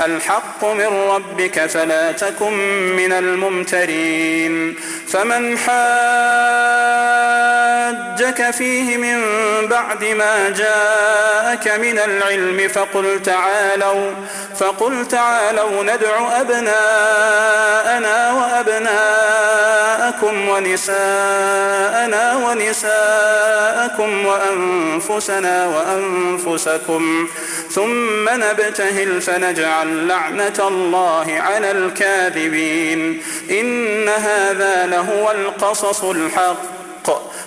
الحق من ربك فلا تكن من الممترين. فمن حاجك فيه من بعد ما جاءك من العلم فقل تعالوا فقل تعالوا ندع أبناءنا وأبناءكم ونساءنا ونساءكم وأنفسنا وأنفسكم. ثم نبتهل فنجعل لعنة الله على الكاذبين. إن هذا لهو القصص الحق.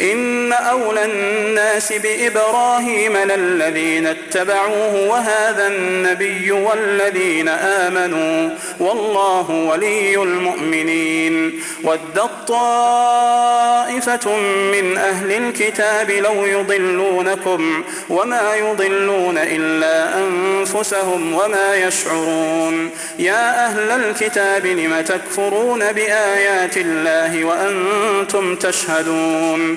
إن أولى الناس بإبراهيم للذين اتبعوه وهذا النبي والذين آمنوا والله ولي المؤمنين ود طائفة من أهل الكتاب لو يضلونكم وما يضلون إلا أنفسهم وما يشعرون يا أهل الكتاب لم تكفرون بآيات الله وأنتم تشهدون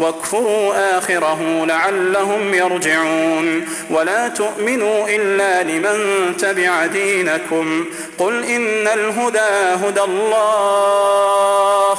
واكفروا آخره لعلهم يرجعون. ولا تؤمنوا إلا لمن تبع دينكم. قل إن الهدى هدى الله.